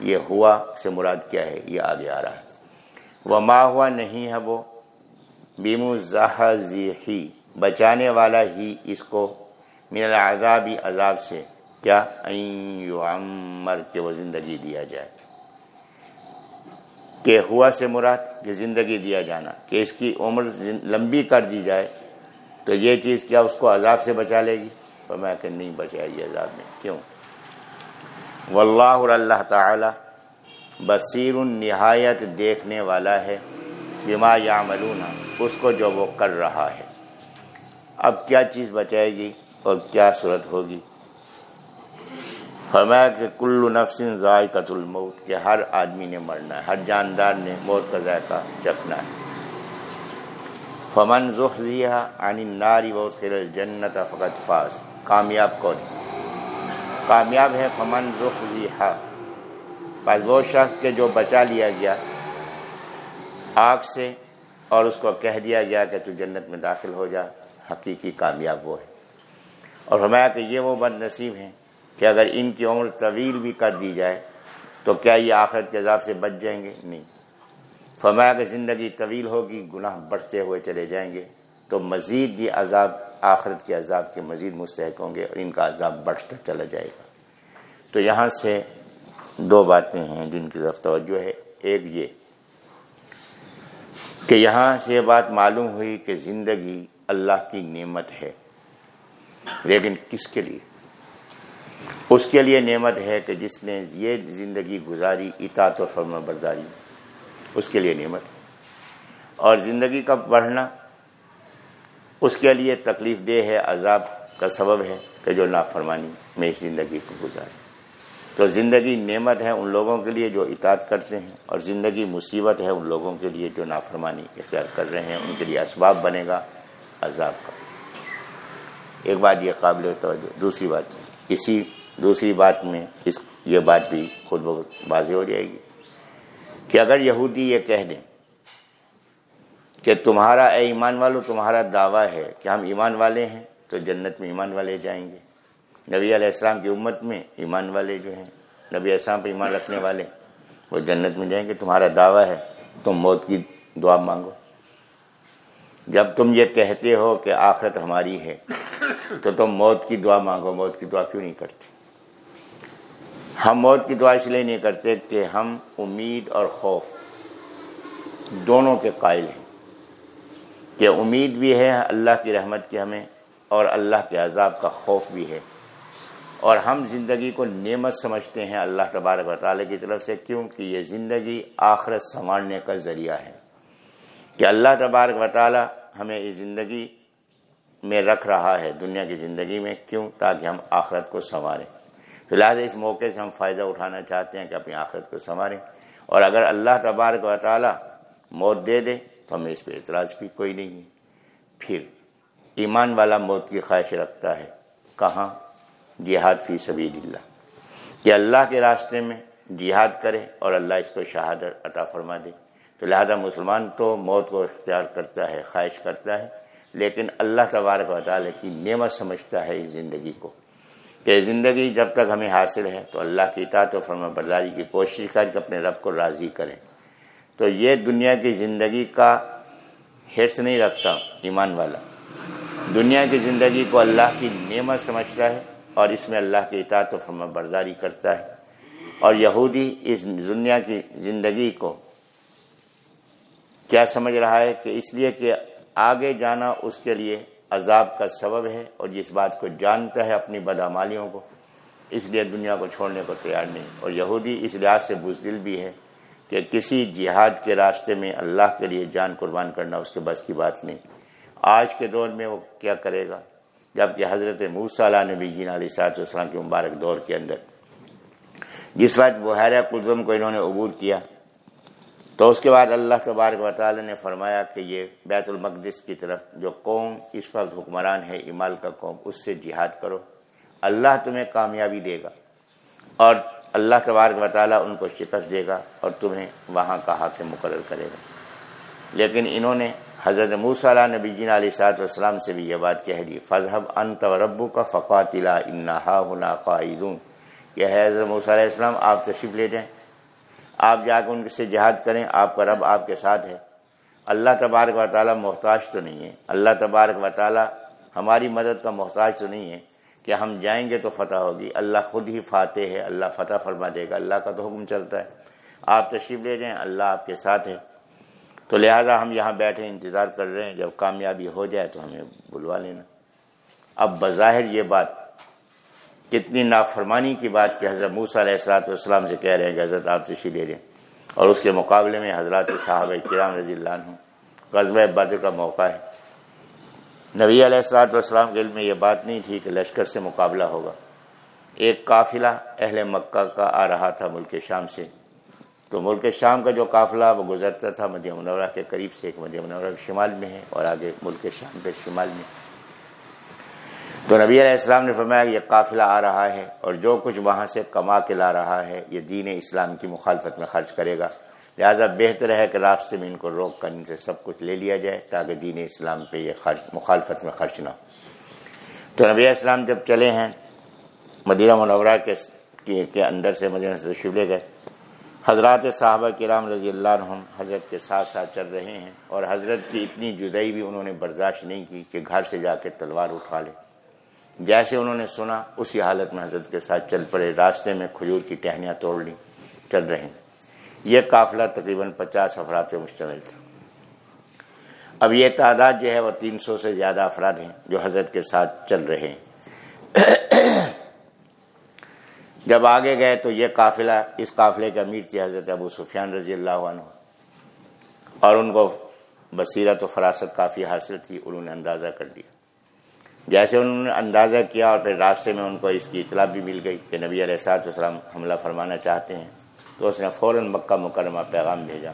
یہ ہوا سے مراد کیا ہے؟ یہ آگے آ رہا ہے۔ وہ ماں ہوا نہیں ہے وہ؟ بیم ہی بچانے والا ہی اس کو من العذابی عذاب سے کیا؟ عمر کے وہ زندگی دیا جائے۔ کہ ہوا سے مراد کہ زندگی دیا جانا، کہ اس کی عمر لمبی کر دی جائے، تو یہ چیز کیا اس کو عذاب سے بچا لے گی؟ تو میں کہ نہیں بچائے گی عذاب میں، کیوں؟ واللہ اللہ تعالی بصیر نہایت دیکھنے والا ہے بما یعملون، اس کو جو وہ کر رہا ہے۔ اب کیا چیز بچائے گی اور کیا صورت ہوگی؟ فرمایا کہ کل نفس ذائقۃ الموت، کہ ہر آدمی نے مرنا ہے، ہر جاندار نے موت کا ذائقہ چکھنا ہے۔ فمن زحزیہ عن النار وادخل الجنت فقط فاز۔ کامیاب کون کامیاب ہے فمن زحزیہ۔ بس وہ شخص کے جو بچا لیا گیا، آگ سے، اور اس کو کہہ دیا گیا کہ تو جنت میں داخل ہو جا، حقیقی کامیاب وہ ہے۔ اور فرمایا کہ یہ وہ بد نصیب ہیں کہ اگر ان کی عمر طویل بھی کر دی جائے تو کیا یہ آخرت کے عذاب سے بچ جائیں گے؟ نہیں۔ فرمایا کہ زندگی طویل ہوگی، گناہ بڑھتے ہوئے چلے جائیں گے۔ تو مزید یہ عذاب آخرت کے عذاب کے مزید مستحق ہوں گے اور ان کا عذاب بڑھتا چلا جائے گا۔ تو یہاں سے دو باتیں ہیں جن کی طرف توجہ ہے۔ ایک یہ کہ یہاں سے یہ بات معلوم ہوئی کہ زندگی اللہ کی نعمت ہے، لیکن کس کے لیے؟ اس کے لیے نعمت ہے کہ جس نے یہ زندگی گزاری، اطاعت و فرما برداری۔ اس کے لیے نعمت ہے۔ اور زندگی کا بڑھنا اس کے لیے تکلیف دہ ہے، عذاب کا سبب ہے کہ جو نافرمانی میں اس زندگی کو گزارے تو زندگی نعمت ہے ان لوگوں کے لیے جو اطاعت کرتے ہیں، اور زندگی مصیبت ہے ان لوگوں کے لیے جو نافرمانی اختیار کر رہے ہیں۔ ان کے لیے اسباب بنے گا، عذاب کا۔ ایک بات یہ قابل توجہ، دوسری بات اسی دوسری بات میں اس یہ بات بھی خود بخود واضح ہو جائے گی کہ اگر یہودی یہ کہہ دیں کہ تمہارا اے ایمان والو، تمہارا دعویٰ ہے کہ ہم ایمان والے ہیں، تو جنت میں ایمان والے جائیں گے۔ نبی علیہ السلام کی امت میں ایمان والے جو ہیں، نبی السلام پہ ایمان رکھنے والے، وہ جنت میں جائیں گے، تمہارا دعویٰ ہے، تم موت کی دعا مانگو۔ جب تم یہ کہتے ہو کہ آخرت ہماری ہے تو تم موت کی دعا مانگو، موت کی دعا کیوں نہیں کرتے؟ ہم موت کی دعا اس لیے نہیں کرتے کہ ہم امید اور خوف دونوں کے قائل ہیں۔ کہ امید بھی ہے، اللہ کی رحمت کی ہمیں، اور اللہ کے عذاب کا خوف بھی ہے۔ اور ہم زندگی کو نعمت سمجھتے ہیں اللہ تبارک و تعالیٰ کی طرف سے کیوں کہ یہ زندگی آخرت سنوارنے کا ذریعہ ہے۔ کہ اللہ تبارک و تعالیٰ ہمیں اس زندگی میں رکھ رہا ہے دنیا کی زندگی میں، کیوں؟ تاکہ ہم آخرت کو سنواریں۔ لہٰذا اس موقع سے ہم فائدہ اٹھانا چاہتے ہیں کہ اپنی آخرت کو سنواریں۔ اور اگر اللہ تبارک و تعالیٰ موت دے دے، تو ہمیں اس پہ اعتراض بھی کوئی نہیں ہے۔ پھر، ایمان والا موت کی خواہش رکھتا ہے۔ کہاں؟ جہاد فی سبیل اللہ کہ اللہ کے راستے میں جہاد کرے اور اللہ اس کو شہادت عطا فرما دے۔ تو لہذا مسلمان تو موت کو اختیار کرتا ہے، خواہش کرتا ہے۔ لیکن اللہ تبارک و تعالیٰ کی نعمت سمجھتا ہے اس زندگی کو کہ زندگی جب تک ہمیں حاصل ہے تو اللہ کی اطاعت و فرما برداری کی کوشش کر کے اپنے رب کو راضی کریں۔ تو یہ دنیا کی زندگی کا حرص نہیں رکھتا ایمان والا۔ دنیا کی زندگی کو اللہ کی نعمت سمجھتا ہے اور اس میں اللہ کے اطاعت و فرما برداری کرتا ہے۔ اور یہودی اس دنیا کی زندگی کو کیا سمجھ رہا ہے کہ اس لیے کہ آگے جانا اس کے لیے عذاب کا سبب ہے اور اس بات کو جانتا ہے اپنی بدامالیوں کو۔ اس لیے دنیا کو چھوڑنے کو تیار نہیں۔ اور یہودی اس لحاظ سے بزدل بھی ہے کہ کسی جہاد کے راستے میں اللہ کے لیے جان قربان کرنا اس کے بس کی بات نہیں۔ آج کے دور میں وہ کیا کرے گا؟ جبکہ حضرت موسیٰ علیہ نبی جین علیہ صاحب السلام کے مبارک دور کے اندر۔ جس وقت بحیرہ کلزم کو انہوں نے عبور کیا تو اس کے بعد اللہ تبارک و تعالی نے فرمایا کہ یہ بیت المقدس کی طرف جو قوم اس وقت حکمران ہے امال کا قوم، اس سے جہاد کرو۔ اللہ تمہیں کامیابی دے گا اور اللہ تبارک و تعالی ان کو شکست دے گا اور تمہیں وہاں کا حاکم مقرر کرے گا۔ لیکن انہوں نے حضرت موسیٰ علیہ نبی جین علیہ صاحب والسلام سے بھی یہ بات کہہ دی فضحب انت و ربو کا فقاتلا انہا ہنا قائدون کہ ہے حضرت موسیٰ علیہ السلام، آپ تشریف لے جائیں۔ آپ جا کے ان سے جہاد کریں، آپ کا رب آپ کے ساتھ ہے۔ اللہ تبارک و تعالیٰ محتاج تو نہیں ہے۔ اللہ تبارک و تعالیٰ ہماری مدد کا محتاج تو نہیں ہے کہ ہم جائیں گے تو فتح ہوگی۔ اللہ خود ہی فاتح ہے، اللہ فتح فرما دے گا۔ اللہ کا تو حکم چلتا ہے۔ آپ تشریف لے جائیں، اللہ آپ کے ساتھ ہے۔ تو لہٰذا ہم یہاں بیٹھے، انتظار کر رہے ہیں۔ جب کامیابی ہو جائے تو ہمیں بلوا لینا۔ اب بظاہر یہ بات کتنی نافرمانی کی بات کہ حضرت موسیٰ علیہ السلاۃ والسلام سے کہہ رہے ہیں کہ حضرت آپ تشریف لے جائیں اور اس کے مقابلے میں حضرات صاحب کرام رضی اللہ عنہ قصبہ بدر کا موقع ہے۔ نبی علیہ السلاط والسلام کے علم میں یہ بات نہیں تھی کہ لشکر سے مقابلہ ہوگا۔ ایک قافلہ اہل مکہ کا آ رہا تھا ملک شام سے۔ تو ملک شام کا جو قافلہ وہ گزرتا تھا مدیہ منورہ کے قریب سے، ایک مدیہ منورہ شمال میں ہے اور آگے ملک شام کے شمال میں۔ تو نبی علیہ السلام نے فرمایا یہ قافلہ آ رہا ہے اور جو کچھ وہاں سے کما کے لا رہا ہے، یہ دین اسلام کی مخالفت میں خرچ کرے گا۔ لہٰذا بہتر ہے کہ راستے میں ان کو روک کر ان سے سب کچھ لے لیا جائے تاکہ دین اسلام پہ یہ خرچ، مخالفت میں خرچ نہ ہو۔ تو نبی السلام جب چلے ہیں مدینہ منورہ کے کے اندر سے مدینہ سے شبلے گئے۔ حضرات صحابہ کرام رضی اللہ عنہم حضرت کے ساتھ ساتھ چل رہے ہیں اور حضرت کی اتنی جدائی بھی انہوں نے برداشت نہیں کی کہ گھر سے جا کے تلوار اٹھا لے۔ جیسے انہوں نے سنا، اسی حالت میں حضرت کے ساتھ چل پڑے، راستے میں کھجور کی ٹہنیاں توڑ لی چل رہے ہیں۔ یہ قافلہ تقریباً پچاس افراد پہ مشتمل تھا۔ اب یہ تعداد جو ہے وہ تین سو سے زیادہ افراد ہیں جو حضرت کے ساتھ چل رہے ہیں۔ جب آگے گئے تو یہ قافلہ، اس قافلے کا امیر تھی حضرت ابو سفیان رضی اللہ عنہ۔ اور ان کو بصیرت و فراست کافی حاصل تھی، انہوں نے اندازہ کر دیا۔ جیسے انہوں نے اندازہ کیا اور پھر راستے میں ان کو اس کی اطلاع بھی مل گئی کہ نبی علیہ صاحب وسلم حملہ فرمانا چاہتے ہیں، تو اس نے فوراً مکہ مکرمہ پیغام بھیجا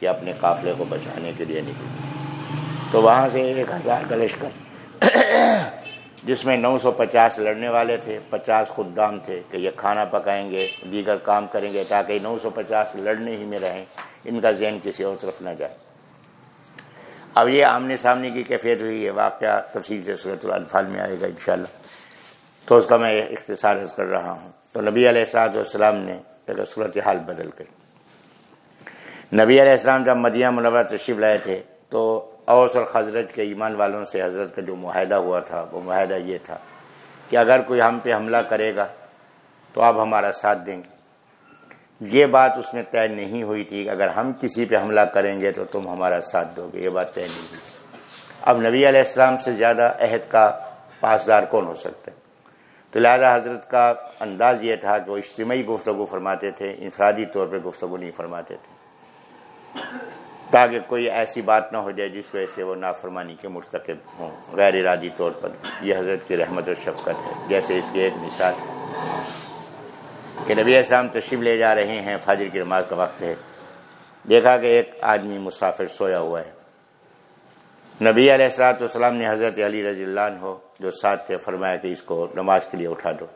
کہ اپنے قافلے کو بچانے کے لیے نکلے تو وہاں سے ایک ہزار کا لشکر جس میں نو سو پچاس لڑنے والے تھے، پچاس خدام تھے کہ یہ کھانا پکائیں گے، دیگر کام کریں گے تاکہ نو سو پچاس لڑنے ہی میں رہیں، ان کا ذہن کسی اور طرف نہ جائے۔ اب یہ آمنے سامنے کی کیفیت ہوئی ہے، واقعہ تفصیل سے صورت الفال میں آئے گا انشاءاللہ۔ تو اس کا میں اختصار کر رہا ہوں۔ تو نبی علیہ السلاط والسلام نے صورت حال بدل گئی نبی علیہ السلام جب مدینہ منورہ تشریف لائے تھے، تو اوس اور حضرت کے ایمان والوں سے حضرت کا جو معاہدہ ہوا تھا، وہ معاہدہ یہ تھا کہ اگر کوئی ہم پہ حملہ کرے گا، تو آپ ہمارا ساتھ دیں گے۔ یہ بات اس میں طے نہیں ہوئی تھی کہ اگر ہم کسی پہ حملہ کریں گے تو تم ہمارا ساتھ دو گے، یہ بات طے نہیں ہوئی اب نبی علیہ السلام سے زیادہ عہد کا پاسدار کون ہو سکتا ہے؟ تو لہٰذا حضرت کا انداز یہ تھا کہ وہ اجتماعی گفتگو فرماتے تھے، انفرادی طور پہ گفتگو نہیں فرماتے تھے۔ تاکہ کوئی ایسی بات نہ ہو جائے جس وجہ سے وہ نافرمانی کے مرتکب ہوں، غیر ارادی طور پر۔ یہ حضرت کی رحمت و شفقت ہے، جیسے اس کی ایک مثال۔ کہ نبی السلام تشریف لے جا رہے ہیں، فاجر کی نماز کا وقت ہے۔ دیکھا کہ ایک آدمی مسافر سویا ہوا ہے۔ نبی علیہ السلاۃ والسلام نے حضرت علی رضی اللہ عنہ جو ساتھ تھے، فرمایا کہ اس کو نماز کے لیے اٹھا دو۔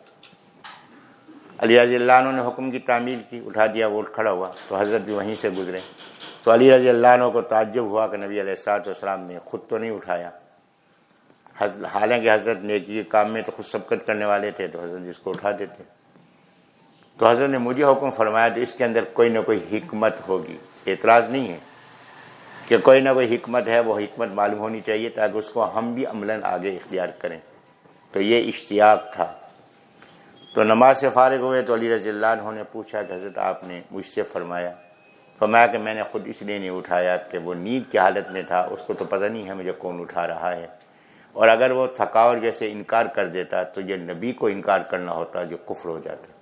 علی رضی اللہ عنہ نے حکم کی تعمیل کی، اٹھا دیا، وہ کھڑا ہوا۔ تو حضرت بھی وہیں سے گزرے۔ تو علی رضی اللہ عنہ کو تعجب ہوا کہ نبی علیہ السلاط والسلام نے خود تو نہیں اٹھایا۔ حالانکہ حضرت نیکی کام میں تو خود سبقت کرنے والے تھے، تو حضرت اس کو اٹھا دیتے۔ تو حضرت نے مجھے حکم فرمایا تو اس کے اندر کوئی نہ کوئی حکمت ہوگی۔ اعتراض نہیں ہے کہ کوئی نہ کوئی حکمت ہے، وہ حکمت معلوم ہونی چاہیے تاکہ اس کو ہم بھی عملاً آگے اختیار کریں۔ تو یہ اشتیاق تھا۔ تو نماز سے فارغ ہوئے تو علی رضی اللہ عنہ نے پوچھا کہ حضرت آپ نے مجھ سے فرمایا۔ فرمایا کہ میں نے خود اس لیے نہیں اٹھایا کہ وہ نیند کی حالت میں تھا، اس کو تو پتہ نہیں ہے مجھے کون اٹھا رہا ہے۔ اور اگر وہ تھکاوٹ جیسے انکار کر دیتا تو یہ نبی کو انکار کرنا ہوتا جو کفر ہو جاتا۔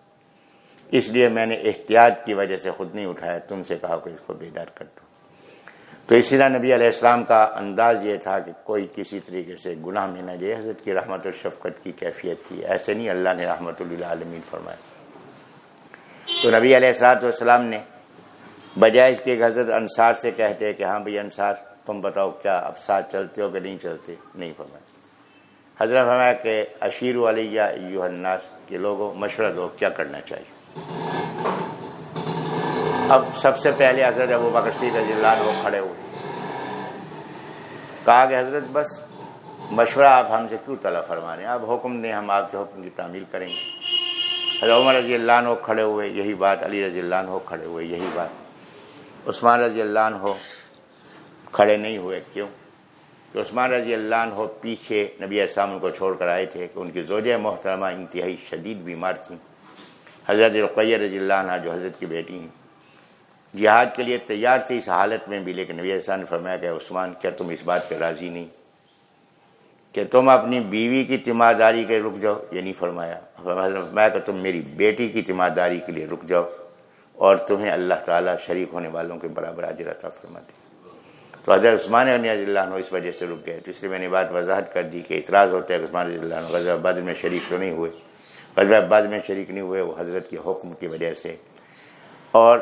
اس لیے میں نے احتیاط کی وجہ سے خود نہیں اٹھایا، تم سے کہا کہ اس کو بیدار کر دو۔ تو اسی طرح نبی علیہ السلام کا انداز یہ تھا کہ کوئی کسی طریقے سے گناہ میں نہ لے۔ حضرت کی رحمت الشفقت کی کیفیت تھی۔ ایسے نہیں اللہ نے رحمت اللہ عالمین فرمایا۔ تو نبی علیہ السلاط والسلام نے بجائے اس کے حضرت انصار سے کہتے کہ ہاں بھائی انصار، تم بتاؤ کیا اب ساتھ چلتے ہو کہ نہیں چلتے؟ نہیں فرمایا۔ حضرت فرمایا کہ اشیر علیہ یو الناس کے لوگوں، مشورہ دو، کیا کرنا چاہیے؟ اب سب سے پہلے حضرت ابو بکر صدیق رضی اللہ عنہ کھڑے ہوئے۔ کہا کہ حضرت، بس مشورہ آپ ہم سے کیوں طلب فرما رہے ہیں؟ آپ حکم دیں ہم آپ کے حکم کی تعمیل کریں گے۔ حضرت عمر رضی اللہ عنہ کھڑے ہوئے، یہی بات، علی رضی اللہ عنہ کھڑے ہوئے، یہی بات۔ عثمان رضی اللہ عنہ کھڑے نہیں ہوئے، کیوں؟ کہ عثمان رضی اللہ عنہ پیچھے نبی السلام کو چھوڑ کر آئے تھے کہ ان کی زوجہ محترمہ انتہائی شدید بیمار تھیں۔ حضرت رقیہ رضی اللہ عنہ جو حضرت کی بیٹی ہیں، جہاد کے لیے تیار تھے اس حالت میں بھی، لیکن نبی السلام نے فرمایا کہ عثمان، کیا تم اس بات پہ راضی نہیں؟ کہ تم اپنی بیوی کی تیمارداری کے رک جاؤ؟ یہ نہیں فرمایا۔ فرمایا کہ تم میری بیٹی کی تیمارداری کے لیے رک جاؤ اور تمہیں اللہ تعالیٰ شریک ہونے والوں کے برابر عطا فرماتے تو حضرت عثمان رضی اللہ عنہ اس وجہ سے رک گئے۔ تو اس لیے میں نے بات وضاحت کر دی کہ اعتراض ہوتا ہے کہ عثمان رضی اللہ عنہ غزہ بدر میں شریک تو نہیں ہوئے۔ غزہ بدر میں شریک نہیں ہوئے، وہ حضرت کے حکم کی وجہ سے۔ اور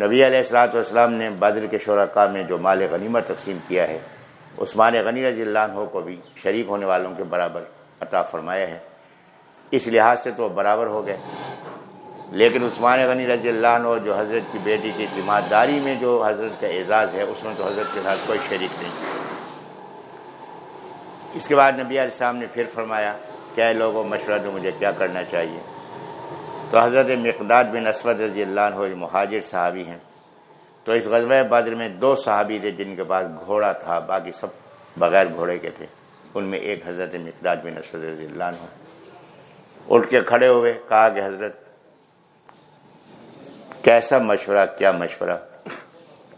نبی علیہ السلاۃ والسلام نے بدر کے شرکا میں جو مال غنیمت تقسیم کیا ہے، عثمان غنی رضی اللہ عنہ کو بھی شریک ہونے والوں کے برابر عطا فرمایا ہے۔ اس لحاظ سے تو برابر ہو گئے۔ لیکن عثمان غنی رضی اللہ عنہ جو حضرت کی بیٹی کی ذمہ داری میں جو حضرت کا اعزاز ہے، اس میں تو حضرت کے ساتھ کوئی شریک نہیں۔ اس کے بعد نبی علیہ السلام نے پھر فرمایا کیا لوگوں مشورہ دو مجھے کیا کرنا چاہیے؟ تو حضرت مقداد بن اسود رضی اللہ عنہ مہاجر صحابی ہیں، تو اس غزوہ بدر میں دو صحابی تھے جن کے پاس گھوڑا تھا، باقی سب بغیر گھوڑے کے تھے۔ ان میں ایک حضرت مقداد بن اسود رضی اللہ عنہ۔ اٹھ کے کھڑے ہوئے، کہا کہ حضرت، کیسا مشورہ، کیا مشورہ؟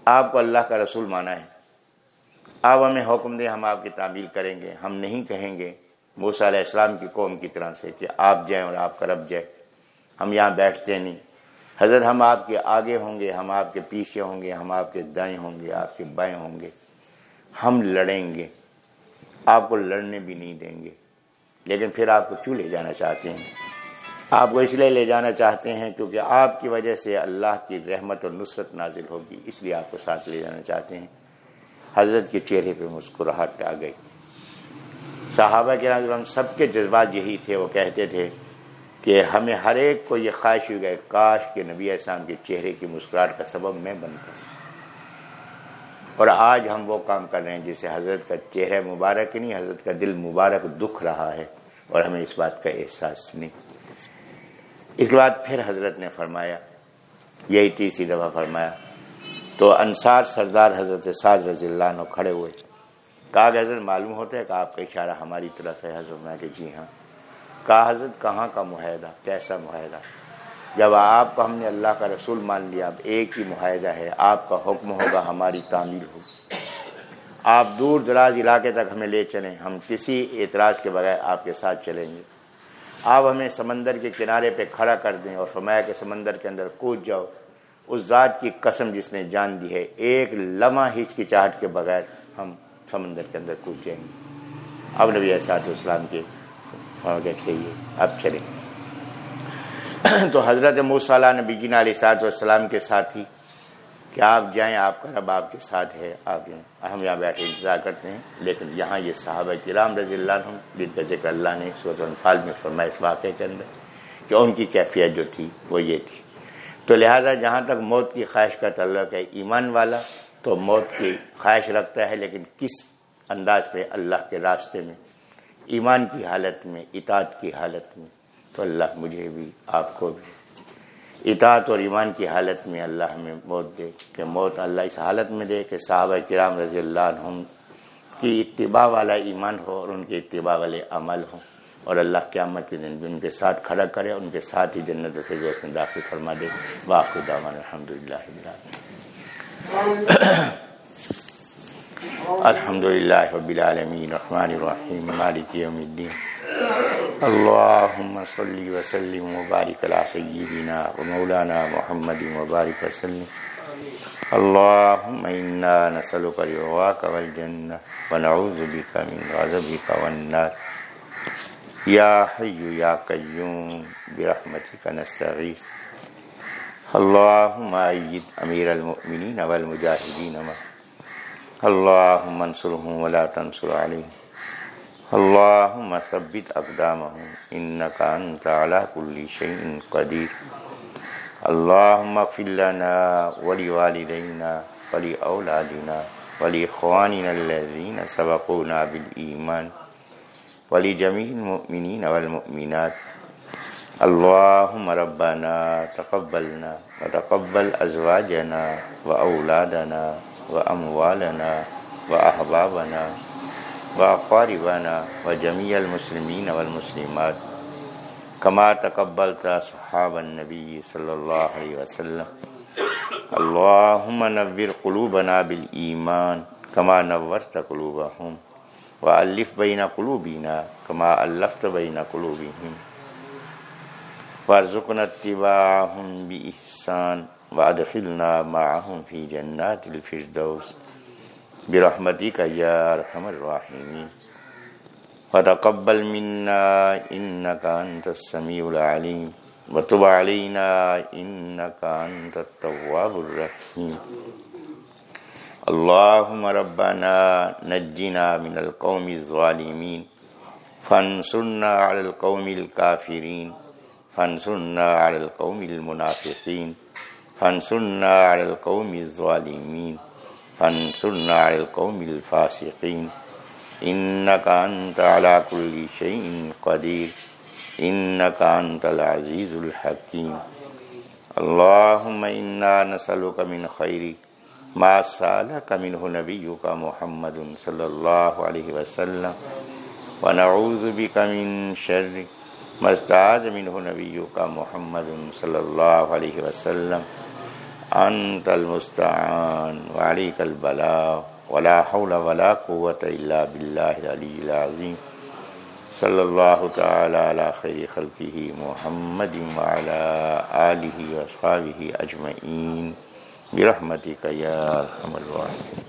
آپ کو اللہ کا رسول مانا ہے۔ آپ ہمیں حکم دیں، ہم آپ کی تعمیل کریں گے، ہم نہیں کہیں گے۔ موسیٰ علیہ السلام کی قوم کی طرح سے کہ آپ جائیں اور آپ کا رب جائے۔ ہم یہاں بیٹھتے نہیں۔ حضرت ہم آپ کے آگے ہوں گے، ہم آپ کے پیچھے ہوں گے، ہم آپ کے دائیں ہوں گے، آپ کے بائیں ہوں گے۔ ہم لڑیں گے۔ آپ کو لڑنے بھی نہیں دیں گے۔ لیکن پھر آپ کو کیوں لے جانا چاہتے ہیں؟ آپ کو اس لیے لے جانا چاہتے ہیں کیونکہ آپ کی وجہ سے اللہ کی رحمت اور نصرت نازل ہوگی، اس لیے آپ کو ساتھ لے جانا چاہتے ہیں۔ حضرت کے چہرے پہ مسکراہٹ آ گئی۔ صحابہ کے ہم سب کے جذبات یہی تھے، وہ کہتے تھے کہ ہمیں ہر ایک کو یہ خواہش ہوئی گئے کاش کے نبی السلام کے چہرے کی مسکراہٹ کا سبب میں بنتا ہوں اور آج ہم وہ کام کر رہے ہیں جسے حضرت کا چہرہ مبارک نہیں، حضرت کا دل مبارک دکھ رہا ہے اور ہمیں اس بات کا احساس نہیں۔ اس کے بعد پھر حضرت نے فرمایا، یہی تیسری دفعہ فرمایا، تو انصار سردار حضرت سعد رضی اللہ عنہ کھڑے ہوئے۔ کہا کہ حضرت معلوم ہوتا ہے کہ آپ کا اشارہ ہماری طرف ہے، حضرت میں کہ جی ہاں۔ کہا حضرت کہاں کا معاہدہ؟ کیسا معاہدہ؟ جب آپ کو ہم نے اللہ کا رسول مان لیا، اب ایک ہی معاہدہ ہے، آپ کا حکم ہوگا، ہماری تعمیر ہوگی۔ آپ دور دراز علاقے تک ہمیں لے چلیں، ہم کسی اعتراض کے بغیر آپ کے ساتھ چلیں گے۔ آپ ہمیں سمندر کے کنارے پہ کھڑا کر دیں اور فرمایا کہ سمندر کے اندر کود جاؤ۔ اس ذات کی قسم جس نے جان دی ہے، ایک لمحہ ہچکچاہٹ کے بغیر ہم سمندر کے اندر کود جائیں گے۔ اب نبی احساط اسلام کے چاہیے اب چلیں۔ تو حضرت موسیٰ نبی جین علیہ سات والسلام کے ساتھ ہی کہ آپ جائیں، آپ کا رب آپ کے ساتھ ہے، آپ جائیں۔ ہم یہاں بیٹھے انتظار کرتے ہیں، لیکن یہاں یہ صحابہ کرام رضی اللہ عنہ جن کا ذکر اللہ نے سوچ انفال میں فرمایا اس واقعے کے اندر کہ ان کی کیفیت جو تھی وہ یہ تھی۔ تو لہٰذا جہاں تک موت کی خواہش کا تعلق ہے ایمان والا تو موت کی خواہش رکھتا ہے، لیکن کس انداز پہ؟ اللہ کے راستے میں، ایمان کی حالت میں، اطاعت کی حالت میں۔ تو اللہ مجھے بھی، آپ کو بھی۔ اطاعت اور ایمان کی حالت میں اللہ ہمیں موت دے، کہ موت اللہ اس حالت میں دے کہ صحابہ کرام رضی اللہ عنہم کی اتباع والا ایمان ہو اور ان کے اتباع والے عمل ہوں۔ اور اللہ قیامت کے دن بھی ان کے ساتھ کھڑا کرے ان کے ساتھ ہی جنت فردوس میں داخل فرما دے۔ باخر الحمد للہ الحمد للہ رب العالمین الرحمن الرحیم مالک یوم الدین اللهم صل وسلم وبارك على سيدنا ومولانا محمد وبارك وسلم اللهم إنا نسألك رضاك والجنة ونعوذ بك من غضبك والنار يا حي يا قيوم برحمتك نستغيث اللهم أيد أمير المؤمنين والمجاهدين ما. اللهم انصرهم ولا تنصر عليهم. اللهم ثبت أقدامهم. إنك أنت على كل شيء قدير. اللهم اغفر لنا ولوالدينا ولأولادنا ولإخواننا الذين سبقونا بالإيمان ولجميع المؤمنين والمؤمنات اللهم ربنا تقبلنا وتقبل أزواجنا وأولادنا وأموالنا وأحبابنا وأقاربنا وجميع المسلمين والمسلمات كما تقبلت صحاب النبي صلى الله عليه وسلم. اللهم نبر قلوبنا بالإيمان كما نورت قلوبهم، وألف بين قلوبنا كما ألفت بين قلوبهم. وارزقنا اتباعهم بإحسان وأدخلنا معهم في جنات الفردوس. برحمتك يا أرحم الراحمين. وتقبل منا إنك أنت السميع العليم. وتب علينا إنك أنت التواب الرحيم. اللهم ربنا نجنا من القوم الظالمين. فانصرنا على القوم الكافرين. فانصرنا على القوم المنافقين، فانصرنا على القوم الظالمين، فانصرنا على القوم الفاسقين. إنك أنت على كل شيء قدير، إنك أنت العزيز الحكيم. اللهم إنا نسألك من خير ما سألك منه نبيك محمد صلى الله عليه وسلم، ونعوذ بك من شر ما استعاذ منه نبيك محمد صلى الله عليه وسلم أنت المستعان وعليك البلاغ، ولا حول ولا قوة إلا بالله العلي العظيم صلى الله تعالى على خير خلقه محمد وعلى آله وأصحابه أجمعين برحمتك يا أرحم الراحمين